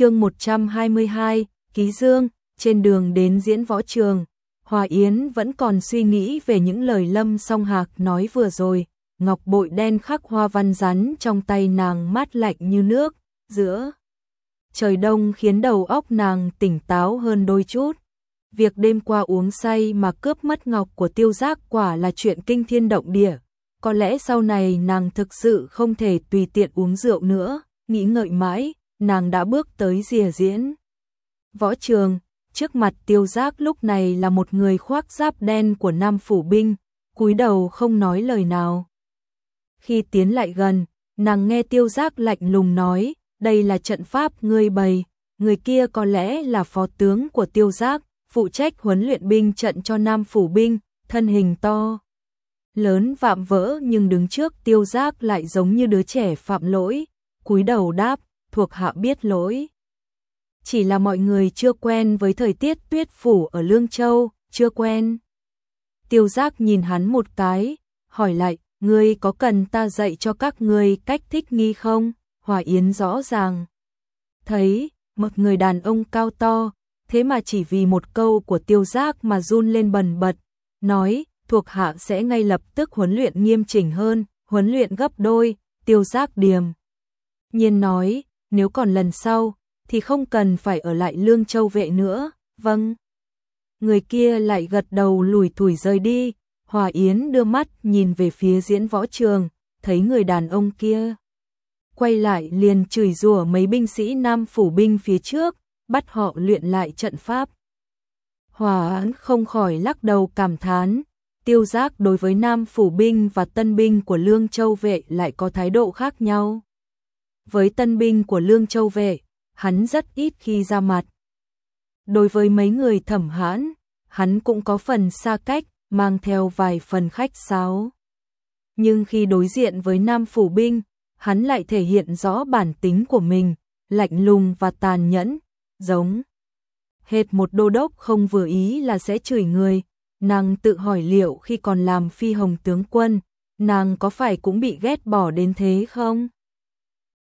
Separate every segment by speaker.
Speaker 1: chương 122, Ký Dương, trên đường đến diễn võ trường, Hòa Yến vẫn còn suy nghĩ về những lời Lâm Song Hạc nói vừa rồi, ngọc bội đen khắc hoa văn rắn trong tay nàng mát lạnh như nước, giữa trời đông khiến đầu óc nàng tỉnh táo hơn đôi chút. Việc đêm qua uống say mà cướp mất ngọc của tiêu giác quả là chuyện kinh thiên động địa. Có lẽ sau này nàng thực sự không thể tùy tiện uống rượu nữa, nghĩ ngợi mãi, nàng đã bước tới rìa diễn. Võ trường, trước mặt tiêu giác lúc này là một người khoác giáp đen của Nam Phủ Binh, cúi đầu không nói lời nào. Khi tiến lại gần, nàng nghe tiêu giác lạnh lùng nói, đây là trận pháp ngươi bày, người kia có lẽ là phó tướng của tiêu giác, phụ trách huấn luyện binh trận cho Nam Phủ Binh, thân hình to. Lớn vạm vỡ nhưng đứng trước tiêu giác lại giống như đứa trẻ phạm lỗi, cúi đầu đáp, thuộc hạ biết lỗi. Chỉ là mọi người chưa quen với thời tiết tuyết phủ ở Lương Châu, chưa quen. Tiêu giác nhìn hắn một cái, hỏi lại, ngươi có cần ta dạy cho các ngươi cách thích nghi không? Hòa Yến rõ ràng. Thấy, một người đàn ông cao to, thế mà chỉ vì một câu của tiêu giác mà run lên bần bật, nói, thuộc hạ sẽ ngay lập tức huấn luyện nghiêm chỉnh hơn, huấn luyện gấp đôi, tiêu giác điềm. Nhiên nói, nếu còn lần sau, thì không cần phải ở lại Lương Châu vệ nữa, vâng. Người kia lại gật đầu lùi thủi rời đi, Hòa Yến đưa mắt nhìn về phía diễn võ trường, thấy người đàn ông kia. Quay lại liền chửi rủa mấy binh sĩ Nam phủ binh phía trước, bắt họ luyện lại trận pháp. Hòa án không khỏi lắc đầu cảm thán, tiêu giác đối với Nam phủ binh và tân binh của Lương Châu vệ lại có thái độ khác nhau. Với tân binh của Lương Châu vệ, hắn rất ít khi ra mặt. Đối với mấy người thẩm hãn, hắn cũng có phần xa cách, mang theo vài phần khách sáo. Nhưng khi đối diện với Nam phủ binh, hắn lại thể hiện rõ bản tính của mình, lạnh lùng và tàn nhẫn, giống hệt một đô đốc không vừa ý là sẽ chửi người. Nàng tự hỏi liệu khi còn làm phi hồng tướng quân, nàng có phải cũng bị ghét bỏ đến thế không?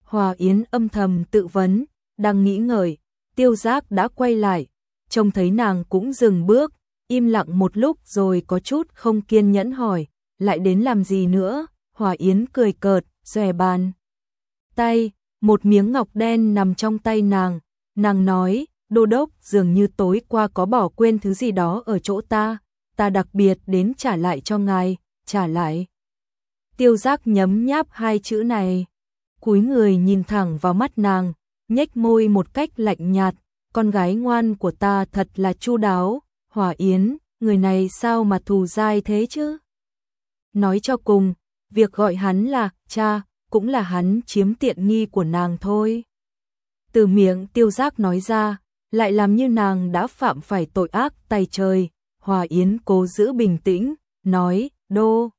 Speaker 1: Hòa Yến âm thầm tự vấn, đang nghĩ ngợi, tiêu giác đã quay lại, trông thấy nàng cũng dừng bước, im lặng một lúc rồi có chút không kiên nhẫn hỏi, lại đến làm gì nữa, Hòa Yến cười cợt, xòe bàn. Tay, một miếng ngọc đen nằm trong tay nàng, nàng nói, đô đốc dường như tối qua có bỏ quên thứ gì đó ở chỗ ta, ta đặc biệt đến trả lại cho ngài, trả lại. Tiêu giác nhấm nháp hai chữ này, cúi người nhìn thẳng vào mắt nàng, nhếch môi một cách lạnh nhạt, con gái ngoan của ta thật là chu đáo, Hòa Yến, người này sao mà thù dai thế chứ? Nói cho cùng, việc gọi hắn là cha, cũng là hắn chiếm tiện nghi của nàng thôi. Từ miệng tiêu giác nói ra, lại làm như nàng đã phạm phải tội ác tay trời, Hòa Yến cố giữ bình tĩnh, nói, đô.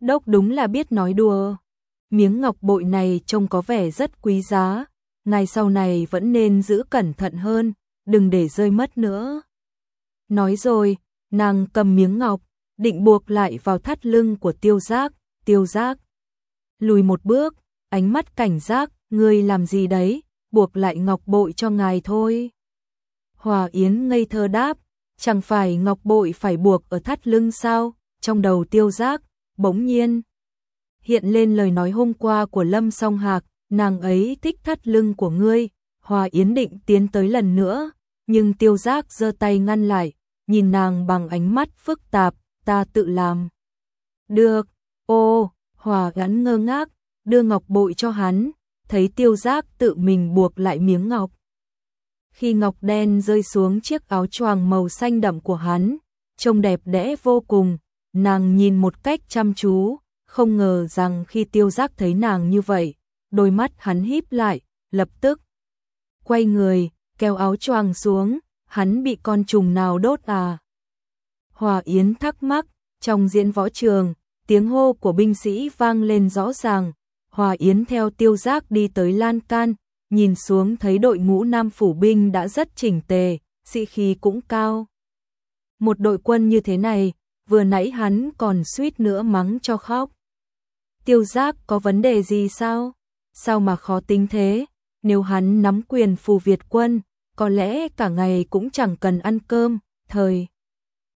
Speaker 1: Đốc đúng là biết nói đùa. Miếng ngọc bội này trông có vẻ rất quý giá, ngày sau này vẫn nên giữ cẩn thận hơn, đừng để rơi mất nữa. Nói rồi, nàng cầm miếng ngọc, định buộc lại vào thắt lưng của tiêu giác, tiêu giác. Lùi một bước, ánh mắt cảnh giác, ngươi làm gì đấy, buộc lại ngọc bội cho ngài thôi. Hòa Yến ngây thơ đáp, chẳng phải ngọc bội phải buộc ở thắt lưng sao, trong đầu tiêu giác, bỗng nhiên. Hiện lên lời nói hôm qua của Lâm Song Hạc, nàng ấy thích thắt lưng của ngươi, Hòa Yến định tiến tới lần nữa, nhưng tiêu giác giơ tay ngăn lại, nhìn nàng bằng ánh mắt phức tạp, ta tự làm. Được, ô, Hòa gắn ngơ ngác, đưa ngọc bội cho hắn, thấy tiêu giác tự mình buộc lại miếng ngọc. Khi ngọc đen rơi xuống chiếc áo choàng màu xanh đậm của hắn, trông đẹp đẽ vô cùng, nàng nhìn một cách chăm chú, không ngờ rằng khi tiêu giác thấy nàng như vậy, đôi mắt hắn híp lại, lập tức quay người, kéo áo choàng xuống, hắn bị con trùng nào đốt à? Hòa Yến thắc mắc, trong diễn võ trường, tiếng hô của binh sĩ vang lên rõ ràng, Hòa Yến theo tiêu giác đi tới lan can, nhìn xuống thấy đội ngũ nam phủ binh đã rất chỉnh tề, sĩ khí cũng cao. Một đội quân như thế này, vừa nãy hắn còn suýt nữa mắng cho khóc. Tiêu giác có vấn đề gì sao? Sao mà khó tính thế? nếu hắn nắm quyền phù Việt quân, có lẽ cả ngày cũng chẳng cần ăn cơm, thời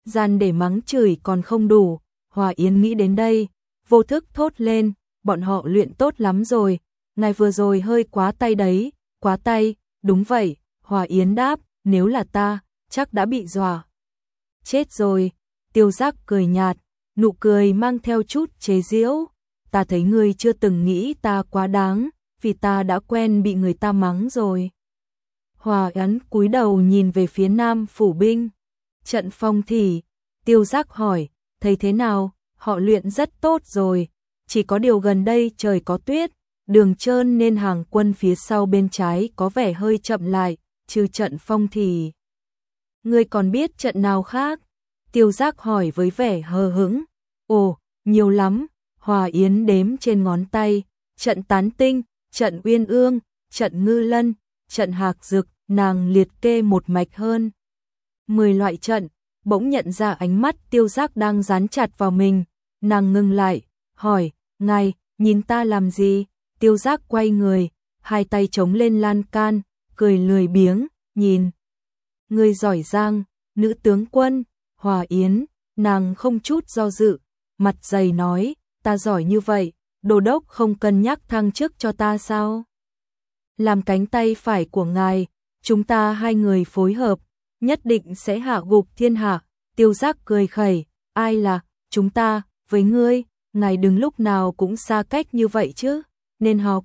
Speaker 1: gian để mắng chửi còn không đủ, Hòa Yến nghĩ đến đây, vô thức thốt lên, bọn họ luyện tốt lắm rồi, ngài vừa rồi hơi quá tay đấy, quá tay, đúng vậy, Hòa Yến đáp, nếu là ta, chắc đã bị dọa. Chết rồi, tiêu giác cười nhạt, nụ cười mang theo chút chế giễu, ta thấy ngươi chưa từng nghĩ ta quá đáng, vì ta đã quen bị người ta mắng rồi. Hòa án cúi đầu nhìn về phía nam phủ binh, trận phong thì, tiêu giác hỏi, thấy thế nào, họ luyện rất tốt rồi, chỉ có điều gần đây trời có tuyết, đường trơn nên hàng quân phía sau bên trái có vẻ hơi chậm lại, trừ trận phong thì. Ngươi còn biết trận nào khác? Tiêu giác hỏi với vẻ hờ hững. Ồ, nhiều lắm, Hòa Yến đếm trên ngón tay, trận tán tinh, trận uyên ương, trận ngư lân, trận hạc dực, nàng liệt kê một mạch hơn. Mười loại trận, bỗng nhận ra ánh mắt tiêu giác đang dán chặt vào mình, nàng ngưng lại, hỏi, ngài, nhìn ta làm gì? Tiêu giác quay người, hai tay chống lên lan can, cười lười biếng, nhìn. Người giỏi giang, nữ tướng quân, hòa yến, nàng không chút do dự, mặt dày nói, ta giỏi như vậy, đồ đốc không cân nhắc thăng chức cho ta sao? Làm cánh tay phải của ngài, chúng ta hai người phối hợp, nhất định sẽ hạ gục thiên hạ, tiêu giác cười khẩy, ai là, chúng ta, với ngươi, ngài đừng lúc nào cũng xa cách như vậy chứ, nên học.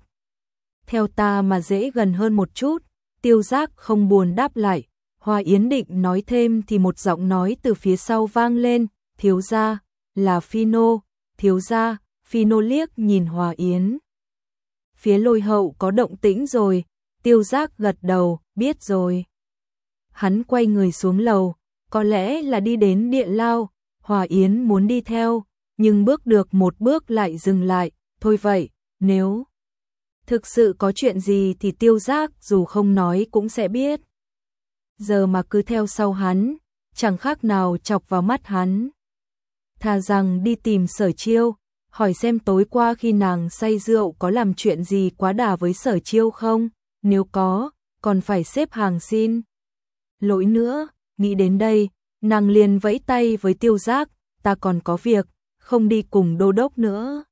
Speaker 1: Theo ta mà dễ gần hơn một chút, tiêu giác không buồn đáp lại, Hoa Yến định nói thêm thì một giọng nói từ phía sau vang lên, thiếu gia, là Phino, thiếu gia, Phino liếc nhìn hòa Yến. Phía lôi hậu có động tĩnh rồi, tiêu giác gật đầu, biết rồi. Hắn quay người xuống lầu, có lẽ là đi đến địa lao, Hòa Yến muốn đi theo, nhưng bước được một bước lại dừng lại, thôi vậy, nếu thực sự có chuyện gì thì tiêu giác dù không nói cũng sẽ biết. Giờ mà cứ theo sau hắn, chẳng khác nào chọc vào mắt hắn. Thà rằng đi tìm sở chiêu, hỏi xem tối qua khi nàng say rượu có làm chuyện gì quá đà với sở chiêu không, nếu có, còn phải xếp hàng xin. Lỗi nữa, nghĩ đến đây, nàng liền vẫy tay với tiêu giác, ta còn có việc, không đi cùng đô đốc nữa.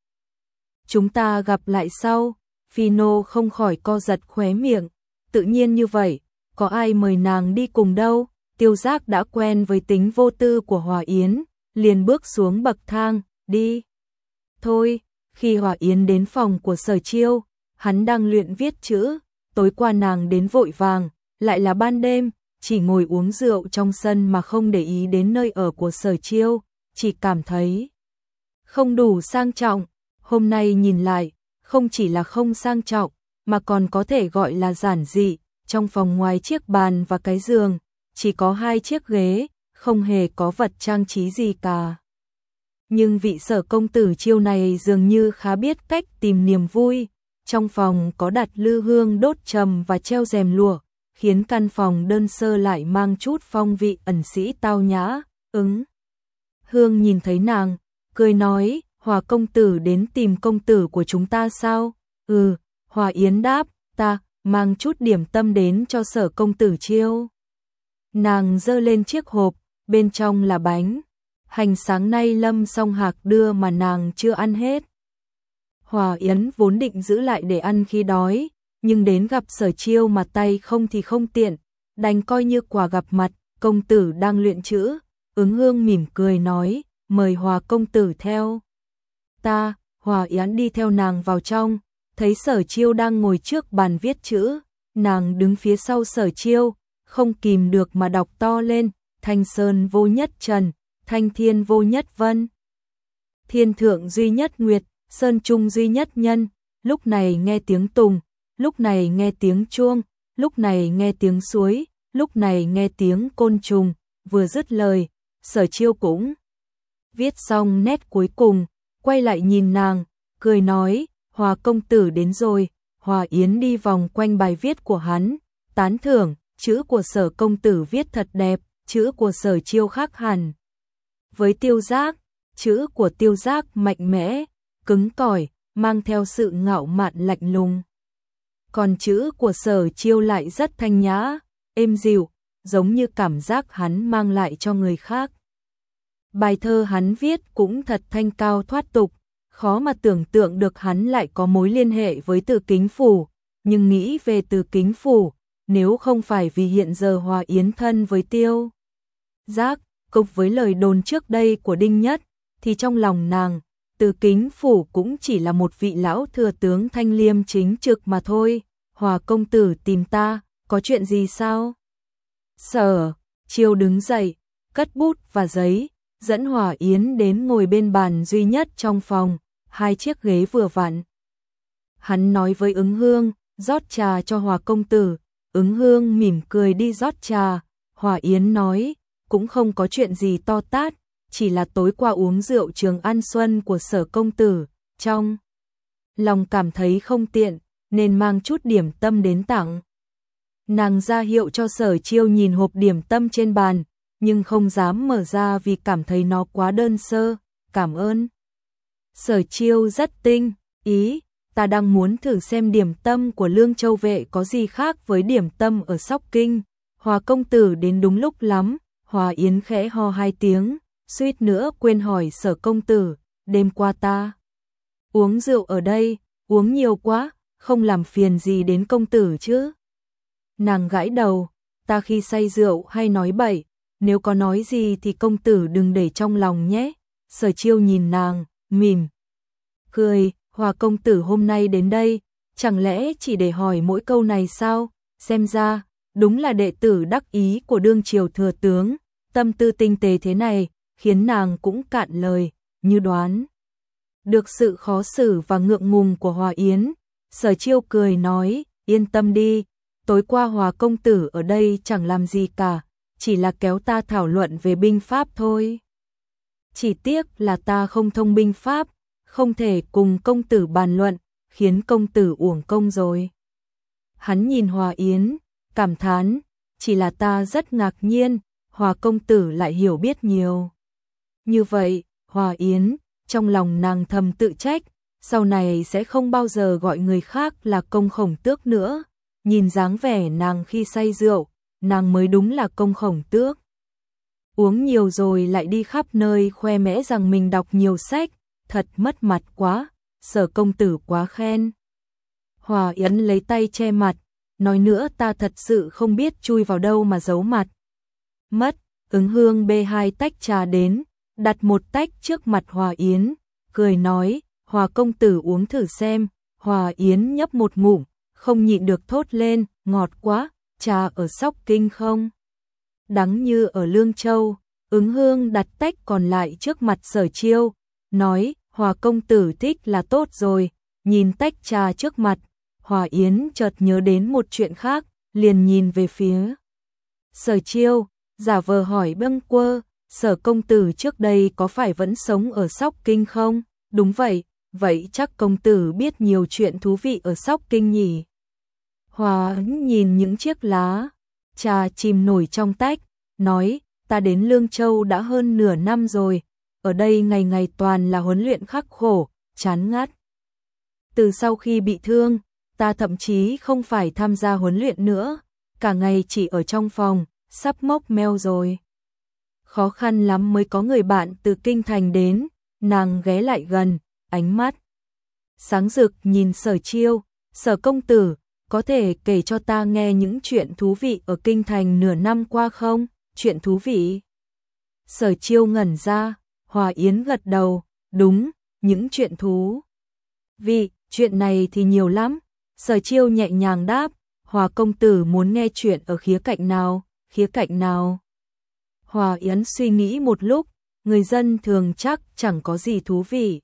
Speaker 1: Chúng ta gặp lại sau, Phino không khỏi co giật khóe miệng, tự nhiên như vậy, có ai mời nàng đi cùng đâu, tiêu giác đã quen với tính vô tư của Hòa Yến, liền bước xuống bậc thang, đi. Thôi, khi Hòa Yến đến phòng của sở chiêu, hắn đang luyện viết chữ, tối qua nàng đến vội vàng, lại là ban đêm, chỉ ngồi uống rượu trong sân mà không để ý đến nơi ở của sở chiêu, chỉ cảm thấy không đủ sang trọng, hôm nay nhìn lại, không chỉ là không sang trọng, mà còn có thể gọi là giản dị, trong phòng ngoài chiếc bàn và cái giường, chỉ có hai chiếc ghế, không hề có vật trang trí gì cả. Nhưng vị sở công tử chiêu này dường như khá biết cách tìm niềm vui, trong phòng có đặt lư hương đốt trầm và treo rèm lụa, khiến căn phòng đơn sơ lại mang chút phong vị ẩn sĩ tao nhã, ứng. Hương nhìn thấy nàng, cười nói, Hòa công tử đến tìm công tử của chúng ta sao? Ừ, Hòa Yến đáp, ta, mang chút điểm tâm đến cho sở công tử chiêu. Nàng dơ lên chiếc hộp, bên trong là bánh. Hành sáng nay Lâm song hạc đưa mà nàng chưa ăn hết. Hòa Yến vốn định giữ lại để ăn khi đói, nhưng đến gặp sở chiêu mà tay không thì không tiện, đành coi như quà gặp mặt, công tử đang luyện chữ, ứng hương mỉm cười nói, mời hòa công tử theo. Ta, hòa yến đi theo nàng vào trong, thấy sở chiêu đang ngồi trước bàn viết chữ, nàng đứng phía sau sở chiêu, không kìm được mà đọc to lên, thanh sơn vô nhất trần, thanh thiên vô nhất vân. Thiên thượng duy nhất nguyệt, sơn trung duy nhất nhân, lúc này nghe tiếng tùng, lúc này nghe tiếng chuông, lúc này nghe tiếng suối, lúc này nghe tiếng côn trùng, vừa dứt lời, sở chiêu cũng viết xong nét cuối cùng, quay lại nhìn nàng, cười nói, hòa công tử đến rồi, hòa yến đi vòng quanh bài viết của hắn, tán thưởng, chữ của sở công tử viết thật đẹp, chữ của sở chiêu khác hẳn. Với tiêu giác, chữ của tiêu giác mạnh mẽ, cứng cỏi, mang theo sự ngạo mạn lạnh lùng còn chữ của sở chiêu lại rất thanh nhã, êm dịu, giống như cảm giác hắn mang lại cho người khác. Bài thơ hắn viết cũng thật thanh cao thoát tục, khó mà tưởng tượng được hắn lại có mối liên hệ với từ kính phủ, nhưng nghĩ về từ kính phủ, nếu không phải vì hiện giờ Hòa Yến thân với tiêu. Giác, cục với lời đồn trước đây của Đinh Nhất, thì trong lòng nàng, từ kính phủ cũng chỉ là một vị lão thừa tướng thanh liêm chính trực mà thôi. Hòa công tử tìm ta, có chuyện gì sao? Sở, chiêu đứng dậy, cất bút và giấy, dẫn Hòa Yến đến ngồi bên bàn duy nhất trong phòng, hai chiếc ghế vừa vặn. Hắn nói với ứng hương, rót trà cho Hòa công tử, ứng hương mỉm cười đi rót trà, Hòa Yến nói, cũng không có chuyện gì to tát, chỉ là tối qua uống rượu trường An Xuân của sở công tử, trong lòng cảm thấy không tiện, nên mang chút điểm tâm đến tặng. Nàng ra hiệu cho sở chiêu nhìn hộp điểm tâm trên bàn, nhưng không dám mở ra vì cảm thấy nó quá đơn sơ, cảm ơn. Sở chiêu rất tinh, ý, ta đang muốn thử xem điểm tâm của Lương Châu Vệ có gì khác với điểm tâm ở Sóc Kinh. Hòa công tử đến đúng lúc lắm, Hòa Yến khẽ ho hai tiếng, suýt nữa quên hỏi sở công tử, đêm qua ta uống rượu ở đây, uống nhiều quá, không làm phiền gì đến công tử chứ. Nàng gãi đầu, ta khi say rượu hay nói bậy, nếu có nói gì thì công tử đừng để trong lòng nhé. Sở chiêu nhìn nàng, mỉm, cười, hòa công tử hôm nay đến đây, chẳng lẽ chỉ để hỏi mỗi câu này sao, xem ra, đúng là đệ tử đắc ý của đương triều thừa tướng, tâm tư tinh tế thế này, khiến nàng cũng cạn lời, như đoán. Được sự khó xử và ngượng ngùng của Hòa Yến, sở chiêu cười nói, yên tâm đi, tối qua Hòa công tử ở đây chẳng làm gì cả, chỉ là kéo ta thảo luận về binh pháp thôi. Chỉ tiếc là ta không thông binh pháp, không thể cùng công tử bàn luận, khiến công tử uổng công rồi. Hắn nhìn Hòa Yến, cảm thán, chỉ là ta rất ngạc nhiên, Hòa công tử lại hiểu biết nhiều. Như vậy, Hòa Yến, trong lòng nàng thầm tự trách, sau này sẽ không bao giờ gọi người khác là công khổng tước nữa. Nhìn dáng vẻ nàng khi say rượu, nàng mới đúng là công khổng tước. Uống nhiều rồi lại đi khắp nơi khoe mẽ rằng mình đọc nhiều sách, thật mất mặt quá, sở công tử quá khen. Hòa Yến lấy tay che mặt, nói nữa ta thật sự không biết chui vào đâu mà giấu mặt. Mất, ứng hương bê hai tách trà đến, đặt một tách trước mặt Hòa Yến, cười nói, Hòa công tử uống thử xem, Hòa Yến nhấp một ngụm, không nhịn được thốt lên, ngọt quá, trà ở Sóc Kinh không? Đắng như ở Lương Châu, ứng hương đặt tách còn lại trước mặt sở chiêu, nói, Hòa công tử thích là tốt rồi, nhìn tách trà trước mặt, Hòa Yến chợt nhớ đến một chuyện khác, liền nhìn về phía. Sở chiêu, giả vờ hỏi bâng quơ, sở công tử trước đây có phải vẫn sống ở Sóc Kinh không? Đúng vậy, vậy chắc công tử biết nhiều chuyện thú vị ở Sóc Kinh nhỉ? Hòa nhìn những chiếc lá, trà chìm nổi trong tách, nói, ta đến Lương Châu đã hơn nửa năm rồi, ở đây ngày ngày toàn là huấn luyện khắc khổ, chán ngắt. Từ sau khi bị thương, ta thậm chí không phải tham gia huấn luyện nữa, cả ngày chỉ ở trong phòng, sắp mốc meo rồi. Khó khăn lắm mới có người bạn từ kinh thành đến, nàng ghé lại gần, ánh mắt. Sáng rực nhìn sở chiêu, sở công tử, có thể kể cho ta nghe những chuyện thú vị ở kinh thành nửa năm qua không? Chuyện thú vị. Sở chiêu ngẩn ra, Hòa Yến gật đầu, đúng, những chuyện thú. Vị, chuyện này thì nhiều lắm. Sở chiêu nhẹ nhàng đáp, Hòa công tử muốn nghe chuyện ở khía cạnh nào, khía cạnh nào. Hòa Yến suy nghĩ một lúc, người dân thường chắc chẳng có gì thú vị.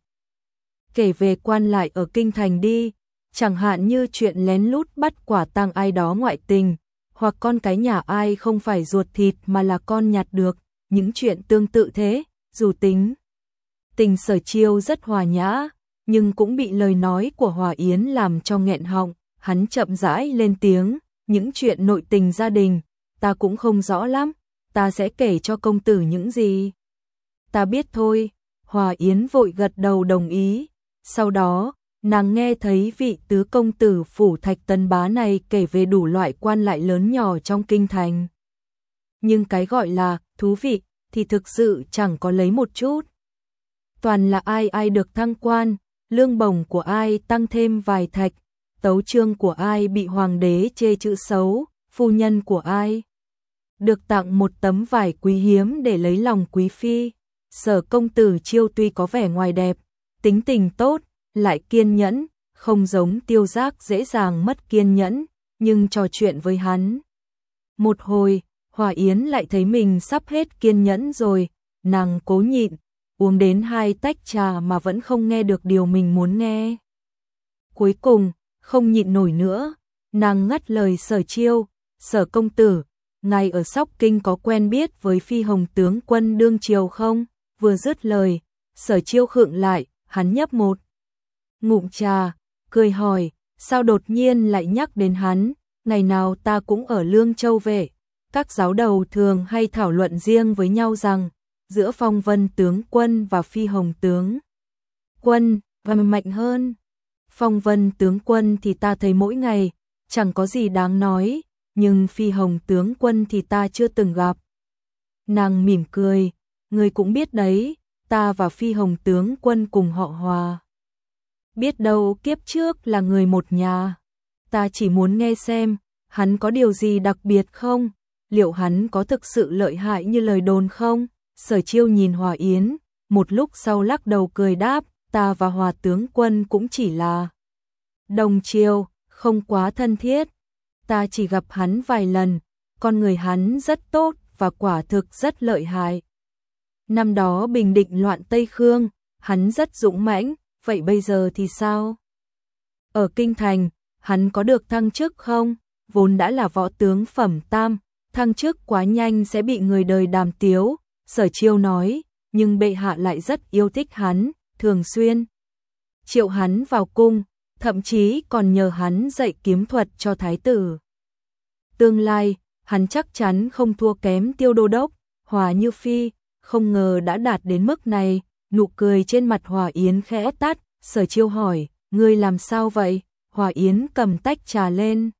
Speaker 1: Kể về quan lại ở kinh thành đi, chẳng hạn như chuyện lén lút bắt quả tang ai đó ngoại tình, hoặc con cái nhà ai không phải ruột thịt mà là con nhặt được, những chuyện tương tự thế, dù tính. Tình sở chiêu rất hòa nhã, nhưng cũng bị lời nói của Hòa Yến làm cho nghẹn họng, hắn chậm rãi lên tiếng, những chuyện nội tình gia đình, ta cũng không rõ lắm, ta sẽ kể cho công tử những gì. Ta biết thôi, Hòa Yến vội gật đầu đồng ý, sau đó, nàng nghe thấy vị tứ công tử phủ thạch tân bá này kể về đủ loại quan lại lớn nhỏ trong kinh thành. Nhưng cái gọi là thú vị thì thực sự chẳng có lấy một chút. Toàn là ai ai được thăng quan, lương bổng của ai tăng thêm vài thạch, tấu chương của ai bị hoàng đế chê chữ xấu, phu nhân của ai được tặng một tấm vải quý hiếm để lấy lòng quý phi. Sở công tử chiêu tuy có vẻ ngoài đẹp, tính tình tốt, lại kiên nhẫn, không giống tiêu giác dễ dàng mất kiên nhẫn, nhưng trò chuyện với hắn. Một hồi, Hòa Yến lại thấy mình sắp hết kiên nhẫn rồi, nàng cố nhịn, uống đến hai tách trà mà vẫn không nghe được điều mình muốn nghe. Cuối cùng, không nhịn nổi nữa, nàng ngắt lời sở chiêu, sở công tử, ngài ở Sóc Kinh có quen biết với phi hồng tướng quân đương triều không? Vừa dứt lời, sở chiêu khượng lại, hắn nhấp một. Ngụm trà, cười hỏi, sao đột nhiên lại nhắc đến hắn, ngày nào ta cũng ở Lương Châu về. Các giáo đầu thường hay thảo luận riêng với nhau rằng, giữa phong vân tướng quân và phi hồng tướng quân, và mạnh hơn. Phong vân tướng quân thì ta thấy mỗi ngày, chẳng có gì đáng nói, nhưng phi hồng tướng quân thì ta chưa từng gặp. Nàng mỉm cười, người cũng biết đấy, ta và phi hồng tướng quân cùng họ hòa. Biết đâu kiếp trước là người một nhà, ta chỉ muốn nghe xem, hắn có điều gì đặc biệt không, liệu hắn có thực sự lợi hại như lời đồn không? Sở chiêu nhìn Hòa Yến, một lúc sau lắc đầu cười đáp, ta và Hòa tướng quân cũng chỉ là đồng chiêu, không quá thân thiết ta chỉ gặp hắn vài lần, con người hắn rất tốt và quả thực rất lợi hại. Năm đó bình định loạn Tây Khương, hắn rất dũng mãnh, vậy bây giờ thì sao? Ở Kinh Thành, hắn có được thăng chức không? Vốn đã là võ tướng phẩm tam, thăng chức quá nhanh sẽ bị người đời đàm tiếu, sở chiêu nói, nhưng bệ hạ lại rất yêu thích hắn, thường xuyên. Triệu hắn vào cung, thậm chí còn nhờ hắn dạy kiếm thuật cho thái tử. Tương lai, hắn chắc chắn không thua kém tiêu đô đốc, hòa như phi, không ngờ đã đạt đến mức này, nụ cười trên mặt hòa yến khẽ tắt, sở chiêu hỏi, ngươi làm sao vậy? Hòa yến cầm tách trà lên.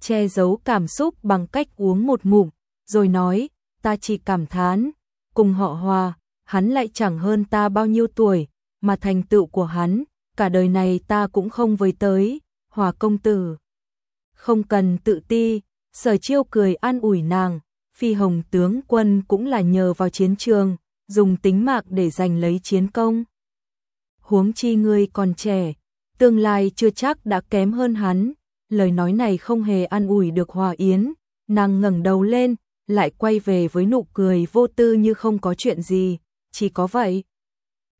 Speaker 1: Che giấu cảm xúc bằng cách uống một ngụm, rồi nói, ta chỉ cảm thán, cùng họ hòa, hắn lại chẳng hơn ta bao nhiêu tuổi, mà thành tựu của hắn, cả đời này ta cũng không với tới, hòa công tử. Không cần tự ti, sở chiêu cười an ủi nàng, phi hồng tướng quân cũng là nhờ vào chiến trường, dùng tính mạng để giành lấy chiến công. Huống chi ngươi còn trẻ, tương lai chưa chắc đã kém hơn hắn, lời nói này không hề an ủi được Hòa Yến, nàng ngẩng đầu lên, lại quay về với nụ cười vô tư như không có chuyện gì, chỉ có vậy.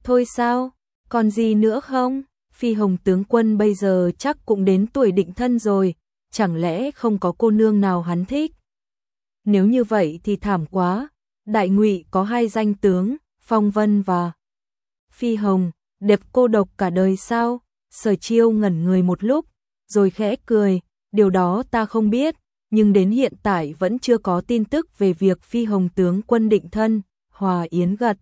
Speaker 1: Thôi sao, còn gì nữa không? Phi Hồng tướng quân bây giờ chắc cũng đến tuổi định thân rồi, chẳng lẽ không có cô nương nào hắn thích? Nếu như vậy thì thảm quá, đại ngụy có hai danh tướng, Phong Vân và Phi Hồng, đẹp cô độc cả đời sao? Sở chiêu ngẩn người một lúc, rồi khẽ cười, điều đó ta không biết, nhưng đến hiện tại vẫn chưa có tin tức về việc Phi Hồng tướng quân định thân, Hòa Yến gật.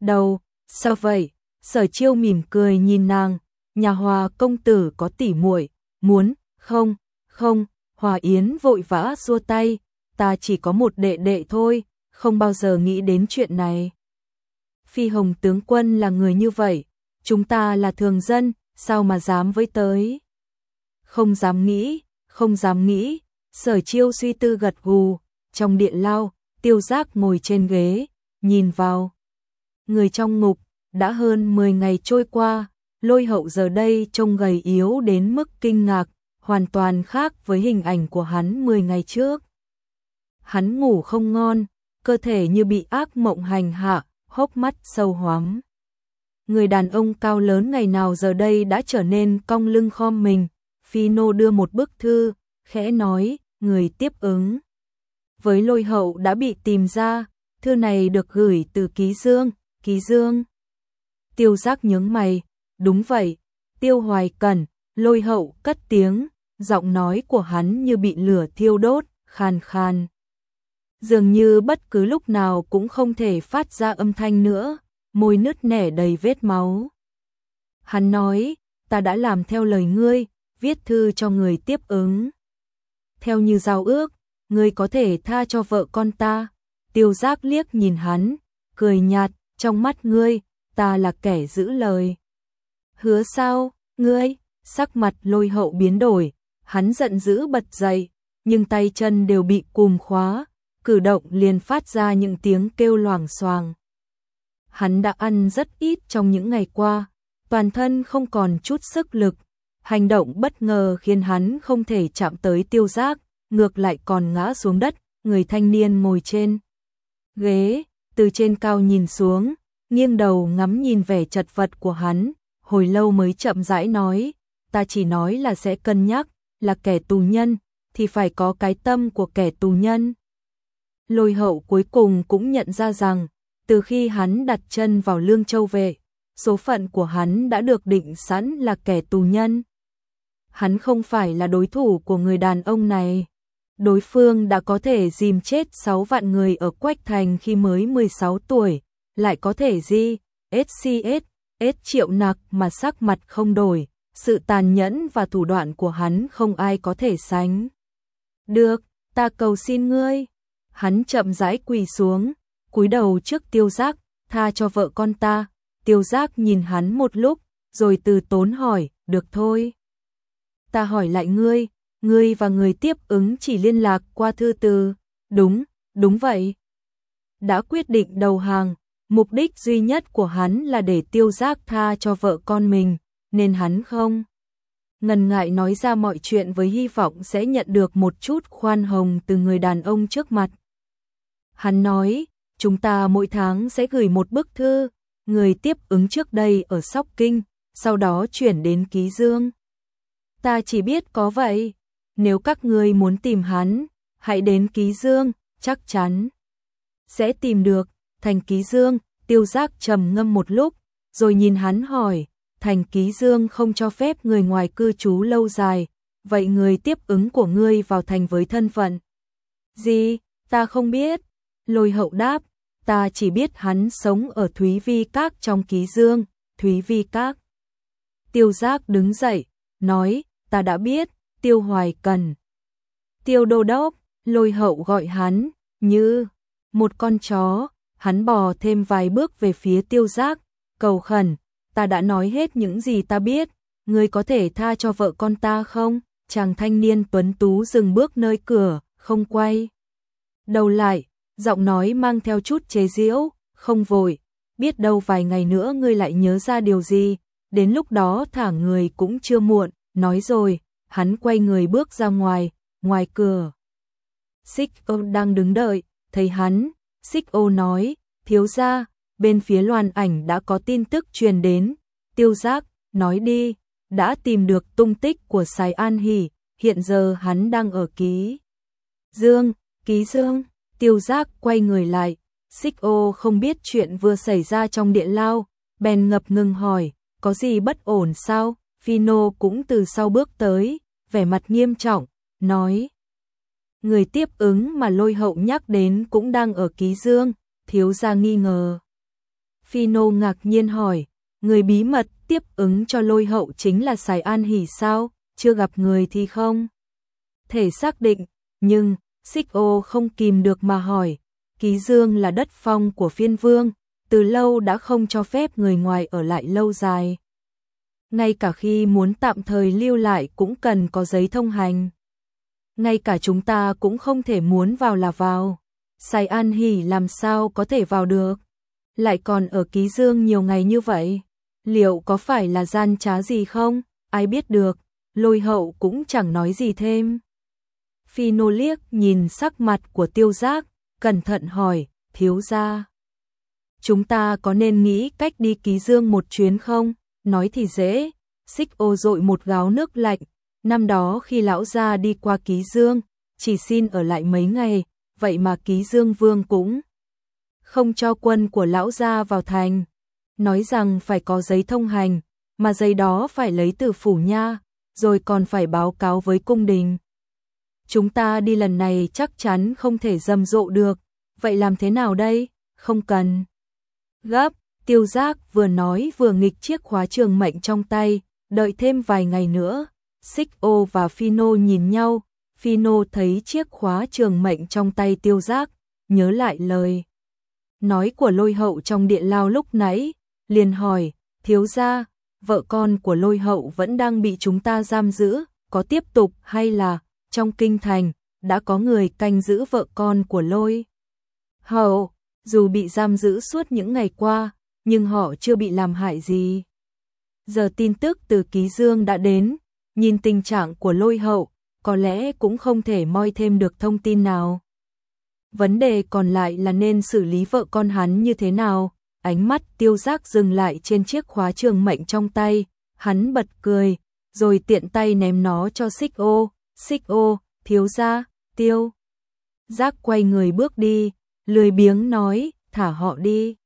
Speaker 1: Đầu, sao vậy? Sở chiêu mỉm cười nhìn nàng, nhà hòa công tử có tỉ muội muốn, không, không, hòa yến vội vã xua tay, ta chỉ có một đệ đệ thôi, không bao giờ nghĩ đến chuyện này. Phi hồng tướng quân là người như vậy, chúng ta là thường dân, sao mà dám với tới. Không dám nghĩ, không dám nghĩ, sở chiêu suy tư gật gù, trong điện lao, tiêu giác ngồi trên ghế, nhìn vào. Người trong ngục, đã hơn 10 ngày trôi qua, lôi hậu giờ đây trông gầy yếu đến mức kinh ngạc, hoàn toàn khác với hình ảnh của hắn 10 ngày trước. Hắn ngủ không ngon, cơ thể như bị ác mộng hành hạ, hốc mắt sâu hoắm. Người đàn ông cao lớn ngày nào giờ đây đã trở nên cong lưng khom mình, Phi Nô đưa một bức thư, khẽ nói, người tiếp ứng. Với lôi hậu đã bị tìm ra, thư này được gửi từ Ký Dương, Ký Dương. Tiêu giác nhướng mày, đúng vậy, tiêu hoài cẩn, lôi hậu cất tiếng, giọng nói của hắn như bị lửa thiêu đốt, khan khan. Dường như bất cứ lúc nào cũng không thể phát ra âm thanh nữa, môi nứt nẻ đầy vết máu. Hắn nói, ta đã làm theo lời ngươi, viết thư cho người tiếp ứng. Theo như giao ước, ngươi có thể tha cho vợ con ta. Tiêu giác liếc nhìn hắn, cười nhạt, trong mắt ngươi, ta là kẻ giữ lời. Hứa sao, ngươi, sắc mặt lôi hậu biến đổi, hắn giận dữ bật dậy, nhưng tay chân đều bị cùm khóa, cử động liền phát ra những tiếng kêu loảng xoàng. Hắn đã ăn rất ít trong những ngày qua, toàn thân không còn chút sức lực, hành động bất ngờ khiến hắn không thể chạm tới tiêu giác, ngược lại còn ngã xuống đất, người thanh niên ngồi trên ghế, từ trên cao nhìn xuống, nghiêng đầu ngắm nhìn vẻ chật vật của hắn, hồi lâu mới chậm rãi nói, ta chỉ nói là sẽ cân nhắc, là kẻ tù nhân, thì phải có cái tâm của kẻ tù nhân. Lôi hậu cuối cùng cũng nhận ra rằng, từ khi hắn đặt chân vào Lương Châu về, số phận của hắn đã được định sẵn là kẻ tù nhân. Hắn không phải là đối thủ của người đàn ông này. Đối phương đã có thể dìm chết 6 vạn người ở Quách Thành khi mới 16 tuổi, lại có thể gì, SCS, S triệu nặc mà sắc mặt không đổi, sự tàn nhẫn và thủ đoạn của hắn không ai có thể sánh. Được, ta cầu xin ngươi. Hắn chậm rãi quỳ xuống, cúi đầu trước tiêu giác, tha cho vợ con ta. Tiêu giác nhìn hắn một lúc, rồi từ tốn hỏi, được thôi. Ta hỏi lại ngươi, ngươi và người tiếp ứng chỉ liên lạc qua thư từ. Đúng, đúng vậy. Đã quyết định đầu hàng, mục đích duy nhất của hắn là để tiêu giác tha cho vợ con mình, nên hắn không. Ngần ngại nói ra mọi chuyện với hy vọng sẽ nhận được một chút khoan hồng từ người đàn ông trước mặt. Hắn nói, chúng ta mỗi tháng sẽ gửi một bức thư, người tiếp ứng trước đây ở Sóc Kinh, sau đó chuyển đến Ký Dương. Ta chỉ biết có vậy, nếu các ngươi muốn tìm hắn, hãy đến Ký Dương, chắc chắn sẽ tìm được. Thành Ký Dương, Tiêu Giác trầm ngâm một lúc, rồi nhìn hắn hỏi, Thành Ký Dương không cho phép người ngoài cư trú lâu dài, vậy người tiếp ứng của ngươi vào thành với thân phận gì? Ta không biết. Lôi hậu đáp, ta chỉ biết hắn sống ở Thúy Vi Các trong Ký Dương, Thúy Vi Các. Tiêu Giác đứng dậy, nói, ta đã biết, Tiêu Hoài Cần. Tiêu Đô Đốc, lôi hậu gọi hắn, như một con chó, hắn bò thêm vài bước về phía Tiêu Giác, cầu khẩn, ta đã nói hết những gì ta biết, ngươi có thể tha cho vợ con ta không? Chàng thanh niên tuấn tú dừng bước nơi cửa, không quay. Đầu lại, giọng nói mang theo chút chế giễu, không vội, biết đâu vài ngày nữa ngươi lại nhớ ra điều gì, đến lúc đó thả người cũng chưa muộn, nói rồi, hắn quay người bước ra ngoài, ngoài cửa. Xích ông đang đứng đợi, thấy hắn, xích ô nói, thiếu gia, bên phía loan ảnh đã có tin tức truyền đến, tiêu giác, nói đi, đã tìm được tung tích của Sài An Hỷ, hiện giờ hắn đang ở ký. Dương, ký Dương, tiêu giác quay người lại, xích ô không biết chuyện vừa xảy ra trong điện lao, bèn ngập ngừng hỏi, có gì bất ổn sao? Phino cũng từ sau bước tới, vẻ mặt nghiêm trọng, nói. Người tiếp ứng mà lôi hậu nhắc đến cũng đang ở ký dương, thiếu gia nghi ngờ. phi nô ngạc nhiên hỏi, người bí mật tiếp ứng cho lôi hậu chính là Sài An Hỷ sao, chưa gặp người thì không? Thể xác định, nhưng, xích ô không kìm được mà hỏi, ký dương là đất phong của phiên vương, từ lâu đã không cho phép người ngoài ở lại lâu dài. Ngay cả khi muốn tạm thời lưu lại cũng cần có giấy thông hành. Ngay cả chúng ta cũng không thể muốn vào là vào. Sai An Hỷ làm sao có thể vào được? lại còn ở ký dương nhiều ngày như vậy. Liệu có phải là gian trá gì không? Ai biết được, lôi hậu cũng chẳng nói gì thêm. Phi nô liếc nhìn sắc mặt của tiêu giác, cẩn thận hỏi, thiếu gia. Chúng ta có nên nghĩ cách đi ký dương một chuyến không? Nói thì dễ, xích ô dội một gáo nước lạnh. Năm đó khi lão gia đi qua ký dương, chỉ xin ở lại mấy ngày, vậy mà ký dương vương cũng không cho quân của lão gia vào thành, nói rằng phải có giấy thông hành, mà giấy đó phải lấy từ phủ nha, rồi còn phải báo cáo với cung đình. Chúng ta đi lần này chắc chắn không thể dâm rộ được, vậy làm thế nào đây? Không cần. Gấp, tiêu giác vừa nói vừa nghịch chiếc khóa trường mệnh trong tay, Đợi thêm vài ngày nữa, Xích ô và Phino nhìn nhau, Phino thấy chiếc khóa trường mệnh trong tay tiêu giác, nhớ lại lời. Nói của lôi hậu trong điện lao lúc nãy, liền hỏi, thiếu gia, vợ con của lôi hậu vẫn đang bị chúng ta giam giữ, có tiếp tục hay là, trong kinh thành, đã có người canh giữ vợ con của lôi. Hậu, dù bị giam giữ suốt những ngày qua, nhưng họ chưa bị làm hại gì. Giờ tin tức từ Ký Dương đã đến, nhìn tình trạng của lôi hậu, có lẽ cũng không thể moi thêm được thông tin nào. Vấn đề còn lại là nên xử lý vợ con hắn như thế nào, ánh mắt tiêu giác dừng lại trên chiếc khóa trường mệnh trong tay, hắn bật cười, rồi tiện tay ném nó cho xích ô, xích ô, thiếu gia, tiêu. Giác quay người bước đi, lười biếng nói, thả họ đi.